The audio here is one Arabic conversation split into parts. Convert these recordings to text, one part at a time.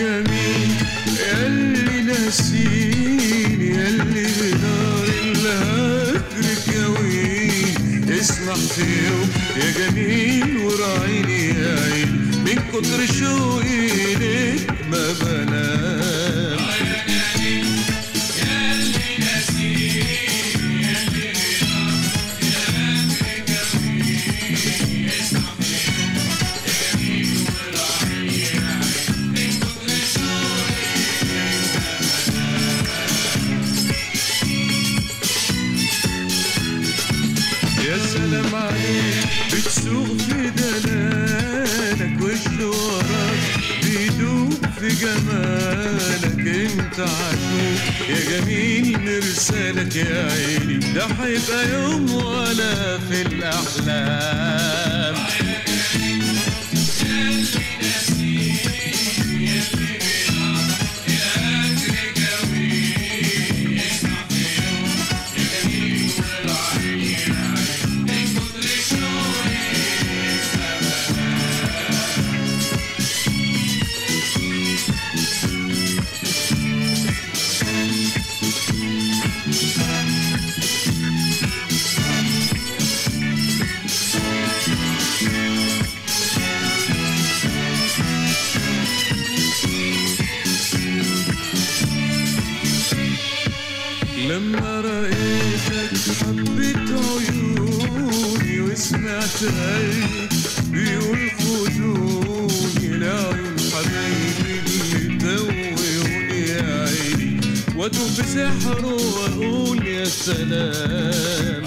جميل. ياللي ناسيني ياللي بنار الهجر كوين اسمع في يوم يا جميل وراعيني يا عين من كتر شوقي ليك ما بنام. يا سلام عليك. بتسوق في دلالك وش وراك بيدوب في جمالك انت عشوق يا جميل مرسالك يا عيني ده هيبقى يوم ولا في الأحلام. لما رأيتك حبيت عيوني وسمعت قلبي بيقول خدوني لعيون حبايبي اللي يا عيني. واتوب بسحره وأقول يا سلام.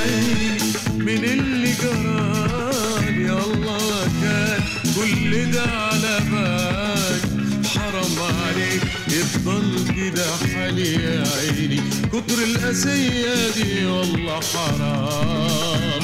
عيني من اللي جرالي الله كان كل ده على بالي حرام عليك يفضل كده حالي يا عيني. كتر الأذية دي والله حرام.